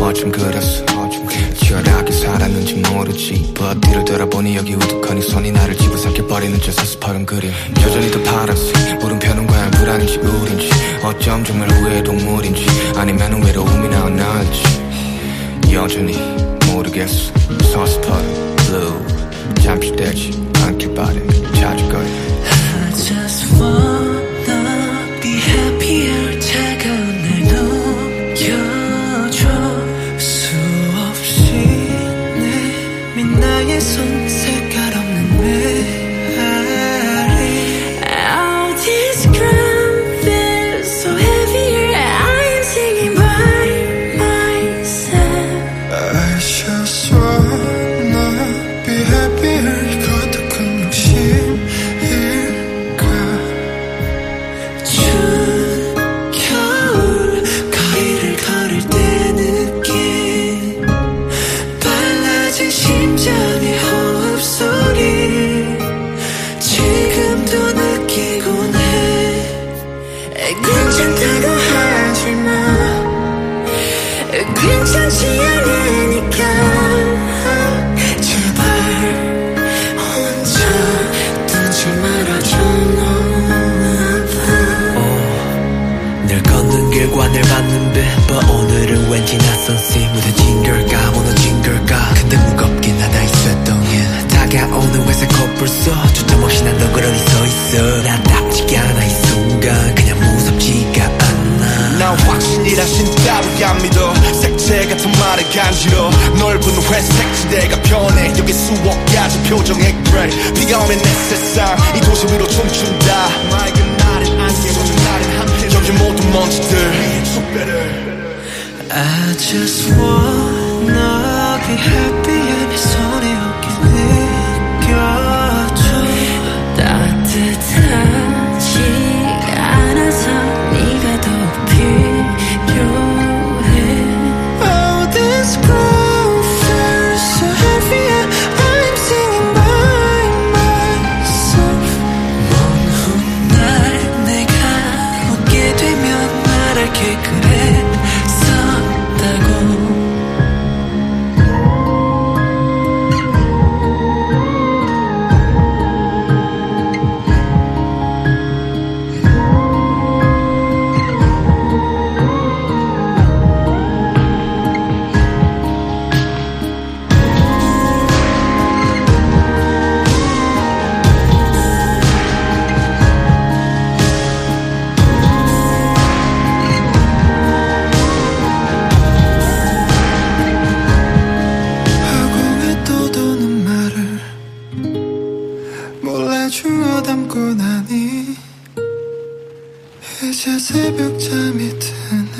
어쩜 그랬어 치열하게 살았는지 모르지. But 뒤를 돌아보니 여기 우두커니 손이 나를 집어삼켜 버리는 저 서스퍼른 그림 여전히 더 파란색 물음표는 과연 불안인지 우린지. 어쩜 정말 후회의 동물인지. 아니면 외로움이나 나을지. 여전히 모르겠어. 서스퍼른 blue. 잠시 되지 않길 바래. 찾을 거야 I just wanna 내 괜찮지 않으니까. 제발 혼자 두지 말아줘 너무 아파 늘 걷는 길과 늘 색채 같은 말에 간지러. 넓은 회색 지대가 변해. 여기 수억 가지 표정의 그레이 비가 오면 내 세상 이 도시 위로 춤춘다. 맑은 날엔 안개 젖은 날엔 함께 여기 모든 먼지들. 속배를. I just wanna be happy 내 손에 나니. 이제 새벽잠이 드네.